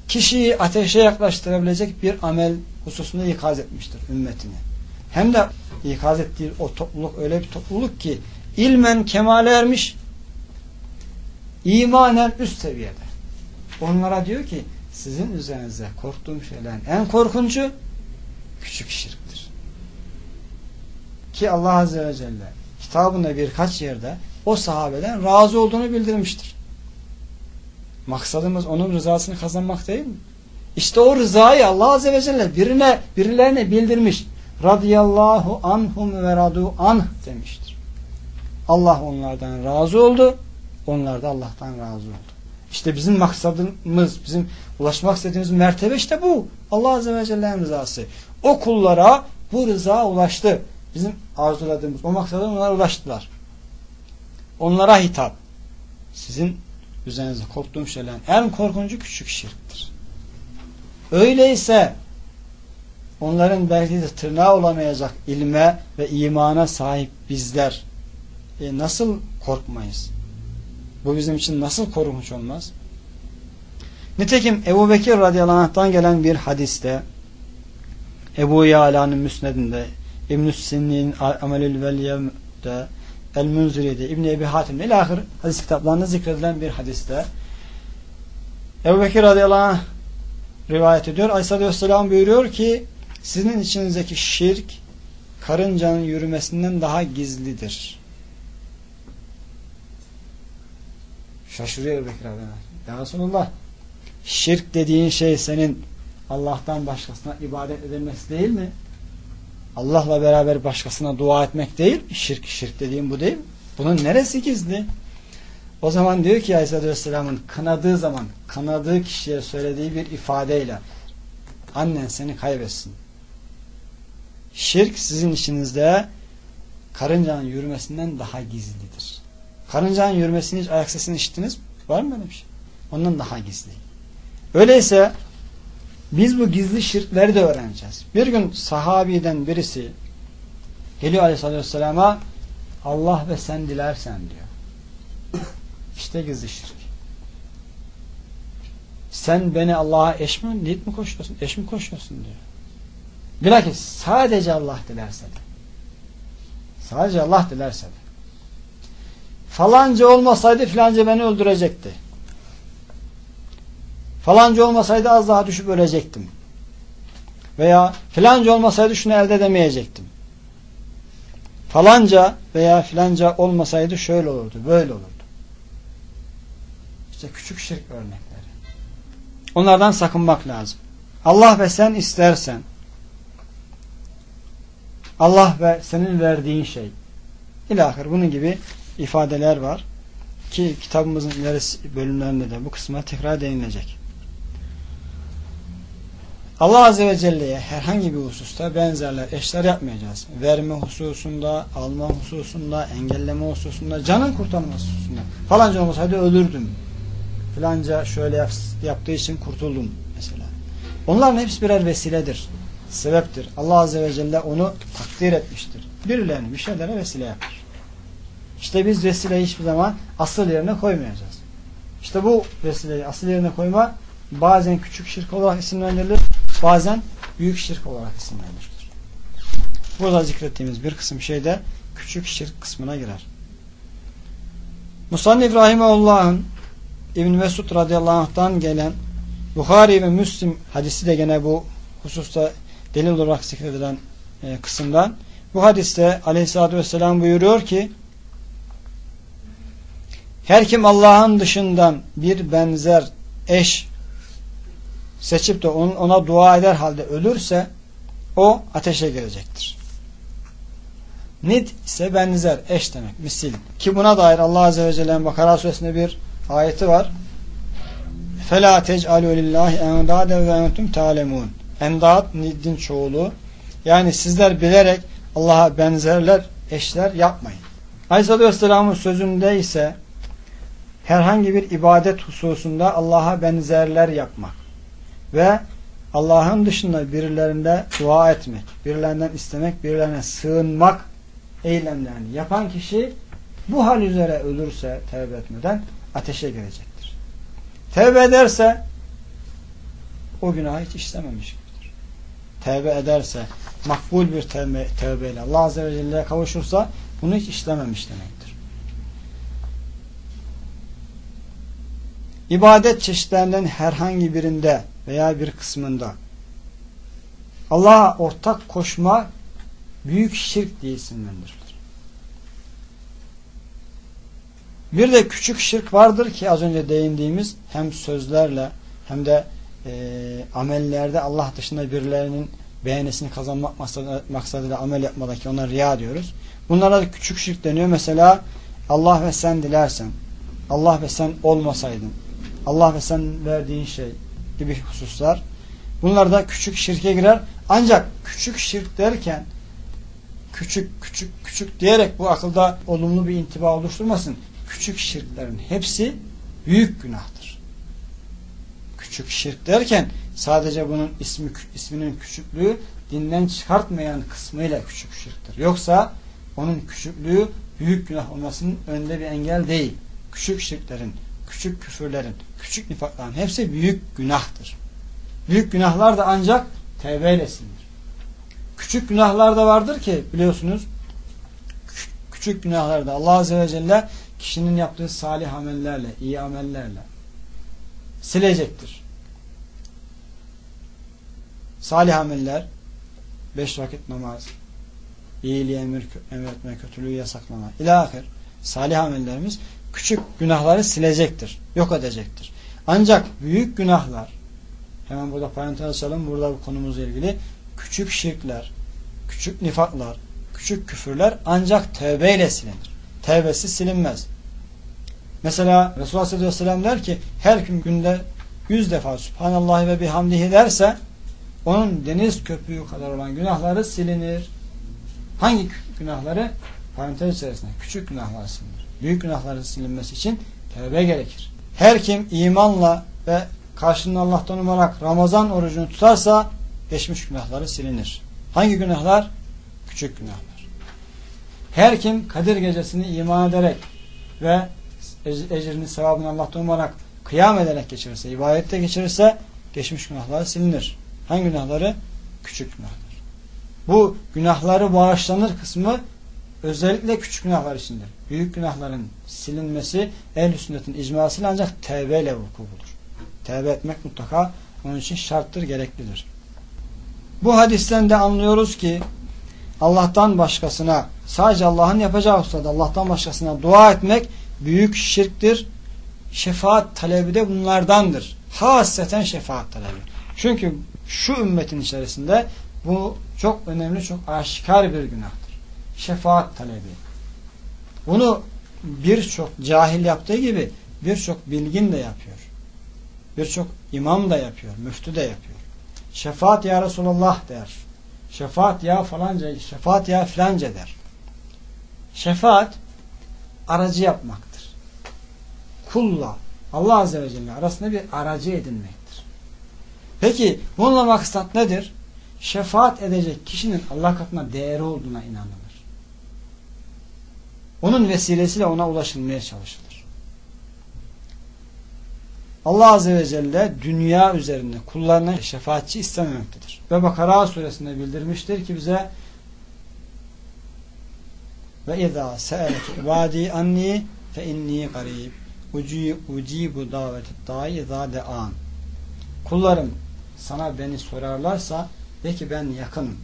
kişiyi ateşe yaklaştırabilecek bir amel hususunda ikaz etmiştir ümmetini. Hem de ikaz ettiği o topluluk öyle bir topluluk ki ilmen kemale ermiş imanen üst seviyede. Onlara diyor ki sizin üzerinize korktuğum şeylerin en korkuncu küçük şirktir. Ki Allah Azze ve Celle kitabında birkaç yerde o sahabeden razı olduğunu bildirmiştir. Maksadımız onun rızasını kazanmak değil mi? İşte o rızayı Allah Azze ve Celle birine, birilerine bildirmiş. Radiyallahu anhum ve radu anh demiştir. Allah onlardan razı oldu. Onlar da Allah'tan razı oldu. İşte bizim maksadımız, bizim ulaşmak istediğimiz mertebe işte bu. Allah Azze ve Celle'nin rızası. O kullara bu rıza ulaştı. Bizim arzuladığımız o maksada onlara ulaştılar. Onlara hitap. Sizin üzerinizde korktuğum şeylerin en korkuncu küçük şirktir. Öyleyse onların belki de tırnağı olamayacak ilme ve imana sahip bizler e, nasıl korkmayız? Bu bizim için nasıl korkunç olmaz? Nitekim Ebu Bekir radıyallahu anh'tan gelen bir hadiste Ebu Yala'nın müsnedinde İbn-i Sinni'nin Amelül Veliyem'de El-Münziri'de İbn-i Ebi Hatim'de ilahir hadis kitaplarında zikredilen bir hadiste Ebu Bekir radıyallahu anh rivayet ediyor. Aleyhisselatü Vesselam buyuruyor ki sizin içinizdeki şirk karıncanın yürümesinden daha gizlidir. Şaşırıyor Bekir anh. Ya Resulullah şirk dediğin şey senin Allah'tan başkasına ibadet edilmesi değil mi? Allah'la beraber başkasına dua etmek değil. Şirk, şirk dediğim bu değil? Bunun neresi gizli? O zaman diyor ki Aleyhisselatü Vesselam'ın kınadığı zaman kınadığı kişiye söylediği bir ifadeyle annen seni kaybetsin. Şirk sizin içinizde karıncanın yürümesinden daha gizlidir. Karıncanın yürümesini ayak sesini işittiniz mi? Var mı böyle bir şey? Ondan daha gizli. Öyleyse biz bu gizli şirkleri de öğreneceğiz. Bir gün sahabiden birisi geliyor aleyhissalatü vesselama Allah ve sen dilersen diyor. İşte gizli şirk. Sen beni Allah'a eş mi, niyet mi koşuyorsun? Eş mi koşuyorsun diyor. Bilakis sadece Allah dilerse de. Sadece Allah dilerse de. Falanca olmasaydı filanca beni öldürecekti. Falanca olmasaydı az daha düşüp ölecektim. Veya filanca olmasaydı şunu elde edemeyecektim. Falanca veya filanca olmasaydı şöyle olurdu, böyle olurdu. İşte küçük şirk örnekleri. Onlardan sakınmak lazım. Allah ve sen istersen Allah ve senin verdiğin şey ilahir bunun gibi ifadeler var ki kitabımızın ilerisi bölümlerinde de bu kısma tekrar değinilecek. Allah Azze ve Celle'ye herhangi bir hususta benzerler, eşler yapmayacağız. Verme hususunda, alma hususunda, engelleme hususunda, canın kurtarması hususunda. Falanca olmasaydı ölürdüm. Filanca şöyle yap, yaptığı için kurtuldum mesela. Onların hepsi birer vesiledir. Sebeptir. Allah Azze ve Celle onu takdir etmiştir. Birilerini bir şeylere vesile yapar. İşte biz vesileyi hiçbir zaman asıl yerine koymayacağız. İşte bu vesileyi asıl yerine koyma bazen küçük şirk olarak isimlendirilir, bazen büyük şirk olarak isimlendirilir. Burada zikrettiğimiz bir kısım şey de küçük şirk kısmına girer. Musannif Rahimahullah'ın İbn Mesud radıyallahu anh'tan gelen Bukhari ve Müslim hadisi de gene bu hususta delil olarak zikredilen e, kısımdan. Bu hadiste aleyhissalatü vesselam buyuruyor ki her kim Allah'ın dışından bir benzer eş seçip de ona dua eder halde ölürse o ateşe girecektir. Nid ise benzer, eş demek, misil. Ki buna dair Allah Azze ve Celle'nin Bakara suresinde bir ayeti var. فَلَا تَجْعَلُوا لِلّٰهِ اَنْدَادَ وَاَنْتُمْ تَعْلَمُونَ Endat, nidin çoğulu. Yani sizler bilerek Allah'a benzerler, eşler yapmayın. Aleyhisselatü Vesselam'ın sözünde ise herhangi bir ibadet hususunda Allah'a benzerler yapmak ve Allah'ın dışında birilerinde dua etmek, birilerinden istemek, birilerine sığınmak eylemlerini yapan kişi bu hal üzere ölürse tevbe etmeden ateşe girecektir. Tevbe ederse o günahı hiç işlememiş gibidir. Tevbe ederse makbul bir tevbe, tevbeyle Allah Azze ve Celle'ye kavuşursa bunu hiç işlememiş demektir. İbadet çeşitlerinden herhangi birinde veya bir kısmında Allah'a ortak koşma büyük şirk diye isimlendirilir. Bir de küçük şirk vardır ki az önce değindiğimiz hem sözlerle hem de e, amellerde Allah dışında birilerinin beğenisini kazanmak maksadıyla amel yapmadaki ona riya diyoruz. Bunlara da küçük şirk deniyor. Mesela Allah ve sen dilersen, Allah ve sen olmasaydın, Allah ve sen verdiğin şey gibi hususlar. Bunlar da küçük şirke girer. Ancak küçük şirk derken küçük küçük küçük diyerek bu akılda olumlu bir intiba oluşturmasın. Küçük şirklerin hepsi büyük günahtır. Küçük şirk derken sadece bunun ismi isminin küçüklüğü dinden çıkartmayan kısmıyla küçük şirktir. Yoksa onun küçüklüğü büyük günah olmasının önünde bir engel değil. Küçük şirklerin, küçük küfürlerin, küçük nifakların hepsi büyük günahtır. Büyük günahlar da ancak tevbeyle silinir. Küçük günahlar da vardır ki biliyorsunuz küçük günahlarda Allah Azze ve Celle kişinin yaptığı salih amellerle, iyi amellerle silecektir. Salih ameller beş vakit namaz, iyiliği emretme, kötülüğü yasaklama, ilahir salih amellerimiz küçük günahları silecektir, yok edecektir. Ancak büyük günahlar hemen burada parantez açalım. Burada bu konumuzla ilgili küçük şirkler, küçük nifaklar, küçük küfürler ancak tevbeyle silinir. Tevbesi silinmez. Mesela Resulullah sallallahu aleyhi ve sellem der ki her kim günde yüz defa Subhanallah ve bihamdihi derse onun deniz köpüğü kadar olan günahları silinir. Hangi günahları? Parantez içerisinde küçük günahlar silinir. Büyük günahların silinmesi için tevbe gerekir. Her kim imanla ve karşılığını Allah'tan umarak Ramazan orucunu tutarsa geçmiş günahları silinir. Hangi günahlar? Küçük günahlar. Her kim Kadir gecesini iman ederek ve ecrini, sevabını Allah'tan umarak kıyam ederek geçirirse, ibadette geçirirse geçmiş günahları silinir. Hangi günahları? Küçük günahlar. Bu günahları bağışlanır kısmı özellikle küçük günahlar içindir. Büyük günahların silinmesi ehl sünnetin icmasıyla ancak tevbeyle vuku bulur. Tevbe etmek mutlaka onun için şarttır, gereklidir. Bu hadisten de anlıyoruz ki Allah'tan başkasına sadece Allah'ın yapacağı hususada Allah'tan başkasına dua etmek büyük şirktir. Şefaat talebi de bunlardandır. Hasreten şefaat talebi. Çünkü şu ümmetin içerisinde bu çok önemli, çok aşikar bir günahtır. Şefaat talebi. Bunu birçok cahil yaptığı gibi birçok bilgin de yapıyor. Birçok imam da yapıyor, müftü de yapıyor. Şefaat ya Resulallah der. Şefaat ya falanca, şefaat ya filanca der. Şefaat aracı yapmaktır. Kulla Allah Azze ve Celle arasında bir aracı edinmektir. Peki bununla maksat nedir? Şefaat edecek kişinin Allah katına değeri olduğuna inanılır. Onun vesilesiyle ona ulaşılmaya çalışılır. Allah Azze ve Celle dünya üzerinde kullarına şefaatçi istememektedir. Ve Bakara suresinde bildirmiştir ki bize ve izâ se'eleke ibâdî anni fe inni garib ucibu davetet da'i izâ de'an kullarım sana beni sorarlarsa de ki ben yakınım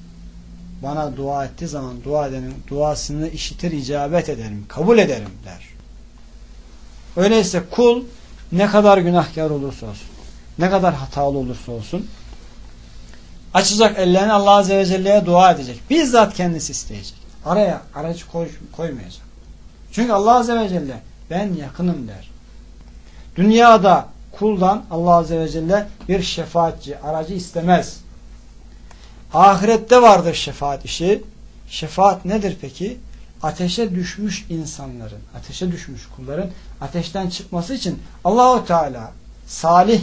bana dua ettiği zaman dua edenin duasını işitir icabet ederim kabul ederim der öyleyse kul ne kadar günahkar olursa olsun, ne kadar hatalı olursa olsun açacak ellerini Allah Azze ve Celle'ye dua edecek. Bizzat kendisi isteyecek. Araya aracı koy, koymayacak. Çünkü Allah Azze ve Celle ben yakınım der. Dünyada kuldan Allah Azze ve Celle bir şefaatçi, aracı istemez. Ahirette vardır şefaat işi. Şefaat nedir peki? ateşe düşmüş insanların, ateşe düşmüş kulların ateşten çıkması için Allahu Teala salih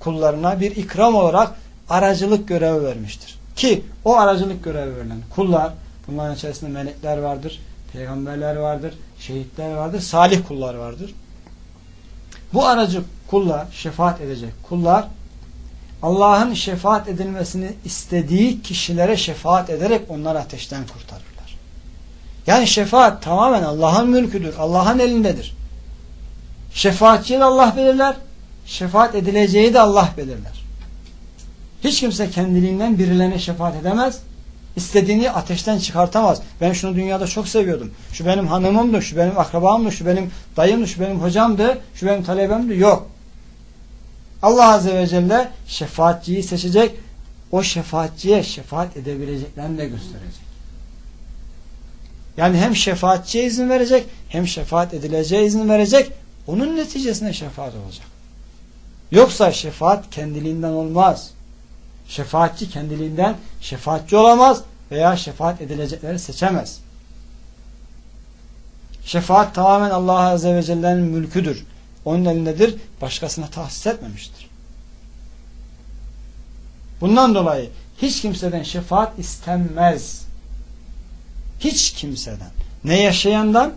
kullarına bir ikram olarak aracılık görevi vermiştir. Ki o aracılık görevi verilen kullar, bunların içerisinde melekler vardır, peygamberler vardır, şehitler vardır, salih kullar vardır. Bu aracı kullar, şefaat edecek kullar, Allah'ın şefaat edilmesini istediği kişilere şefaat ederek onları ateşten kurtarır. Yani şefaat tamamen Allah'ın mülküdür. Allah'ın elindedir. Şefaatçiyi de Allah belirler. Şefaat edileceği de Allah belirler. Hiç kimse kendiliğinden birilerine şefaat edemez. İstediğini ateşten çıkartamaz. Ben şunu dünyada çok seviyordum. Şu benim hanımımdı, şu benim akrabamdı, şu benim dayımdı, şu benim hocamdı, şu benim talebemdi. Yok. Allah Azze ve Celle şefaatçiyi seçecek. O şefaatçiye şefaat edebileceklerini de gösterecek. Yani hem şefaatçiye izin verecek hem şefaat edileceğe izin verecek. Onun neticesinde şefaat olacak. Yoksa şefaat kendiliğinden olmaz. Şefaatçi kendiliğinden şefaatçi olamaz veya şefaat edilecekleri seçemez. Şefaat tamamen Allah Azze ve Celle'nin mülküdür. Onun elindedir. Başkasına tahsis etmemiştir. Bundan dolayı hiç kimseden şefaat istenmez. Hiç kimseden. Ne yaşayandan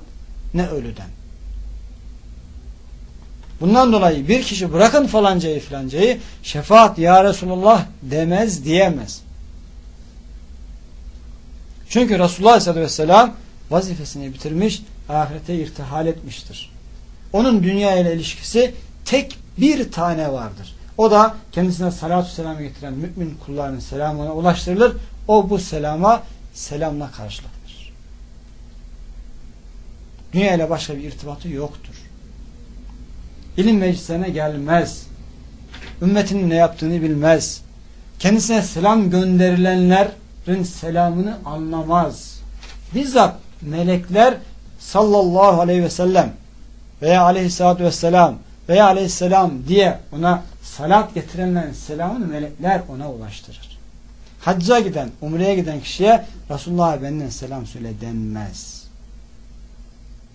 ne ölüden. Bundan dolayı bir kişi bırakın falancayı filancayı şefaat ya Resulullah demez diyemez. Çünkü Resulullah Aleyhisselatü Vesselam vazifesini bitirmiş, ahirete irtihal etmiştir. Onun dünya ile ilişkisi tek bir tane vardır. O da kendisine salatu selam getiren mümin kullarının selamına ulaştırılır. O bu selama selamla karşılar. Dünya ile başka bir irtibatı yoktur. İlim meclislerine gelmez. ümmetinin ne yaptığını bilmez. Kendisine selam gönderilenlerin selamını anlamaz. Bizzat melekler sallallahu aleyhi ve sellem veya aleyhissalatü vesselam veya aleyhisselam diye ona salat getirenlerin selamını melekler ona ulaştırır. Hacca giden, umreye giden kişiye Resulullah benden selam söyle denmez.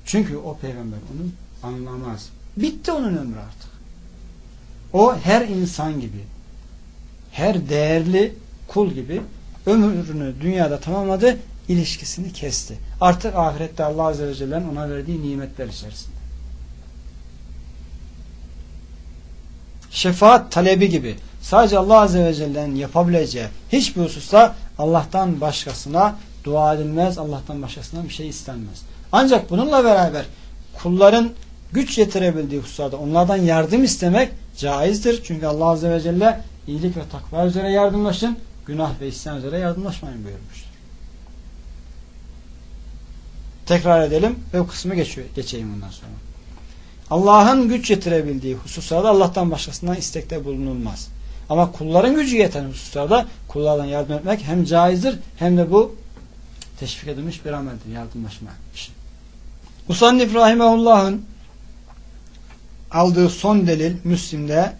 Çünkü o peygamber onu anlamaz. Bitti onun ömrü artık. O her insan gibi, her değerli kul gibi ömrünü dünyada tamamladı, ilişkisini kesti. Artık ahirette Allah Azze ve Celle'nin ona verdiği nimetler içerisinde. Şefaat talebi gibi sadece Allah Azze ve Celle'nin yapabileceği hiçbir hususta Allah'tan başkasına dua edilmez, Allah'tan başkasına bir şey istenmez. Ancak bununla beraber kulların güç yetirebildiği hususlarda onlardan yardım istemek caizdir. Çünkü Allah Azze ve Celle iyilik ve takva üzere yardımlaşın, günah ve isyan üzere yardımlaşmayın buyurmuştur. Tekrar edelim ve bu kısmı geçiyor, geçeyim bundan sonra. Allah'ın güç yetirebildiği hususlarda Allah'tan başkasından istekte bulunulmaz. Ama kulların gücü yeten hususlarda kullardan yardım etmek hem caizdir hem de bu teşvik edilmiş bir ameldir yardımlaşma için. Musannif Rahimahullah'ın aldığı son delil Müslim'de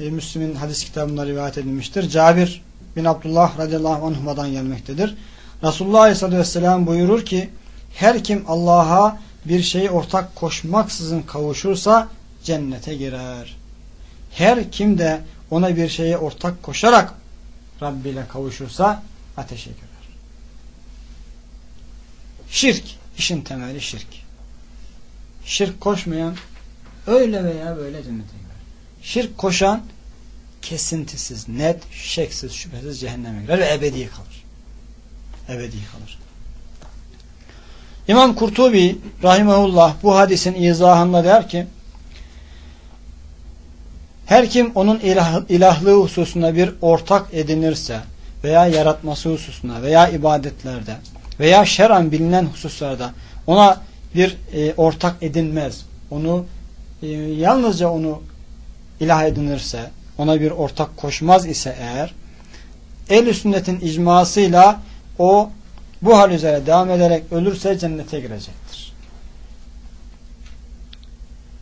e, Müslim'in hadis kitabında rivayet edilmiştir. Cabir bin Abdullah radıyallahu anhuma'dan gelmektedir. Resulullah aleyhissalatü vesselam buyurur ki her kim Allah'a bir şeyi ortak koşmaksızın kavuşursa cennete girer. Her kim de ona bir şeyi ortak koşarak Rabbi ile kavuşursa ateşe girer. Şirk, işin temeli şirk. Şirk koşmayan öyle veya böyle cennete girer. Şirk koşan kesintisiz, net, şeksiz, şüphesiz cehenneme girer ve ebedi kalır. Ebedi kalır. İmam Kurtubi rahimahullah bu hadisin izahında der ki her kim onun ilah, ilahlığı hususunda bir ortak edinirse veya yaratması hususunda veya ibadetlerde veya şer'an bilinen hususlarda ona bir e, ortak edinmez. Onu e, yalnızca onu ilah edinirse ona bir ortak koşmaz ise eğer el sünnetin icmasıyla o bu hal üzere devam ederek ölürse cennete girecektir.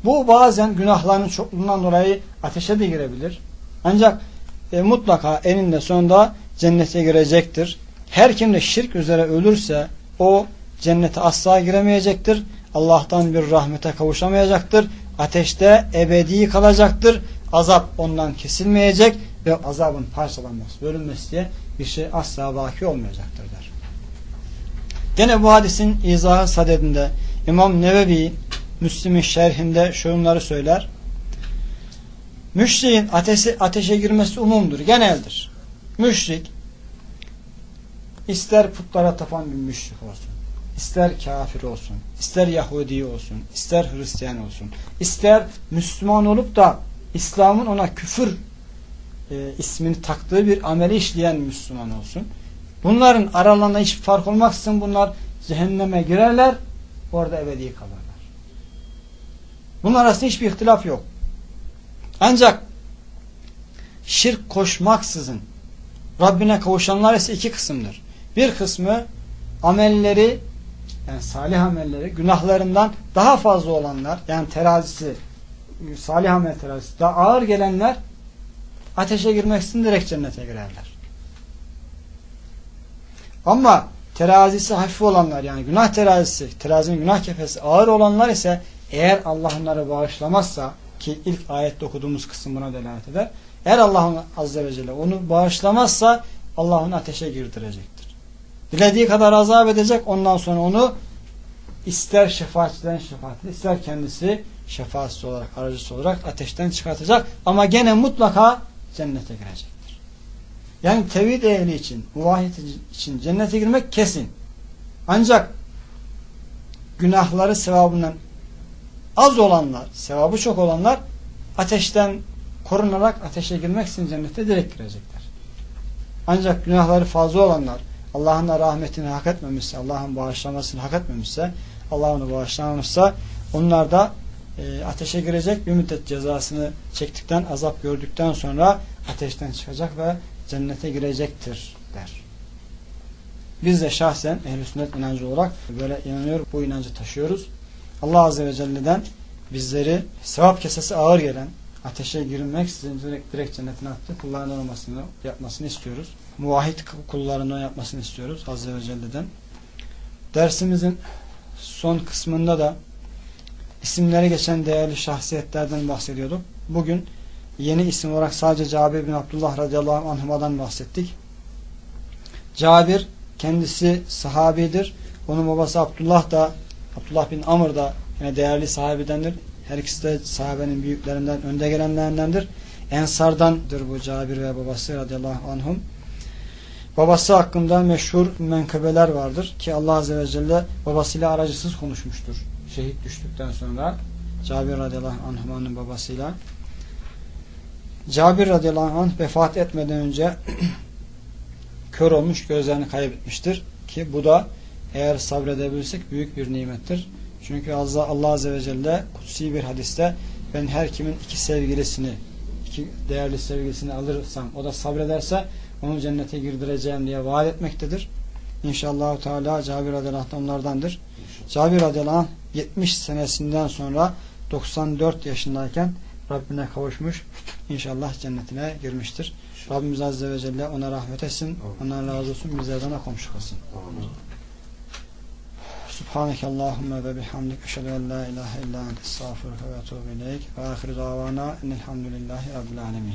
Bu bazen günahların çokluğundan dolayı ateşe de girebilir. Ancak e, mutlaka eninde sonunda cennete girecektir. Her kim de şirk üzere ölürse o cennete asla giremeyecektir. Allah'tan bir rahmete kavuşamayacaktır. Ateşte ebedi kalacaktır. Azap ondan kesilmeyecek ve azabın parçalanması, bölünmesi diye bir şey asla vaki olmayacaktır der. Gene bu hadisin izahı sadedinde İmam Nevevi Müslim'in şerhinde şunları söyler. Müşriğin ateşe, ateşe girmesi umumdur, geneldir. Müşrik ister putlara tapan bir müşrik olsun, ister kafir olsun, ister Yahudi olsun, ister Hristiyan olsun, ister Müslüman olup da İslam'ın ona küfür e, ismini taktığı bir ameli işleyen Müslüman olsun. Bunların aralarında hiç fark olmaksızın bunlar cehenneme girerler, orada ebedi kalırlar. Bunlar arasında hiçbir ihtilaf yok. Ancak şirk koşmaksızın Rabbine kavuşanlar ise iki kısımdır. Bir kısmı amelleri yani salih amelleri günahlarından daha fazla olanlar yani terazisi salih amel terazisi daha ağır gelenler ateşe girmek için direkt cennete girerler. Ama terazisi hafif olanlar yani günah terazisi, terazinin günah kefesi ağır olanlar ise eğer Allah onları bağışlamazsa ki ilk ayette okuduğumuz kısım buna delalet eder. Eğer Allah Azze ve Celle onu bağışlamazsa Allah onu ateşe girdirecektir. Dilediği kadar azap edecek ondan sonra onu ister şefaatçiden şefaatli ister kendisi şefaatçi olarak aracısı olarak ateşten çıkartacak ama gene mutlaka cennete girecektir. Yani tevhid ehli için, muvahhid için cennete girmek kesin. Ancak günahları sevabından az olanlar, sevabı çok olanlar ateşten korunarak ateşe girmek için cennete direkt girecekler. Ancak günahları fazla olanlar, Allah'ın da rahmetini hak etmemişse, Allah'ın bağışlamasını hak etmemişse, Allah onu bağışlamamışsa onlar da e, ateşe girecek bir müddet cezasını çektikten azap gördükten sonra ateşten çıkacak ve cennete girecektir der. Biz de şahsen ehl sünnet inancı olarak böyle inanıyor, bu inancı taşıyoruz. Allah Azze ve Celle'den bizleri sevap kesesi ağır gelen ateşe girilmek sizin direkt, direkt cennetine attı. Kullarından olmasını yapmasını istiyoruz. Muvahhid kullarından yapmasını istiyoruz Azze ve Celle'den. Dersimizin son kısmında da isimleri geçen değerli şahsiyetlerden bahsediyorduk. Bugün yeni isim olarak sadece Cabir bin Abdullah radıyallahu anhuma'dan bahsettik. Cabir kendisi sahabidir. Onun babası Abdullah da Abdullah bin Amr da yine değerli sahabedendir. Her ikisi de sahabenin büyüklerinden, önde gelenlerindendir. Ensardandır bu Cabir ve babası radıyallahu anhum. Babası hakkında meşhur menkıbeler vardır ki Allah Azze ve Celle babasıyla aracısız konuşmuştur. Şehit düştükten sonra Cabir radıyallahu anh'ın babasıyla. Cabir radıyallahu anh vefat etmeden önce <clears throat> kör olmuş, gözlerini kaybetmiştir. Ki bu da eğer sabredebilirsek büyük bir nimettir. Çünkü Allah Azze ve Celle kutsi bir hadiste ben her kimin iki sevgilisini iki değerli sevgilisini alırsam o da sabrederse onu cennete girdireceğim diye vaat etmektedir. İnşallah Teala Cabir radıyallahu anh onlardandır. Cabir radıyallahu anh 70 senesinden sonra 94 yaşındayken Rabbine kavuşmuş. İnşallah cennetine girmiştir. Rabbimiz Azze ve Celle ona rahmet etsin. Ondan razı olsun. Bizlerden de komşu olsun. Subhaneke Allahümme ve bihamdik. Eşhedü en la ilahe illa ente estağfurüke ve etûbü ileyk. Ve ahiru davana enelhamdülillahi rabbil alemin.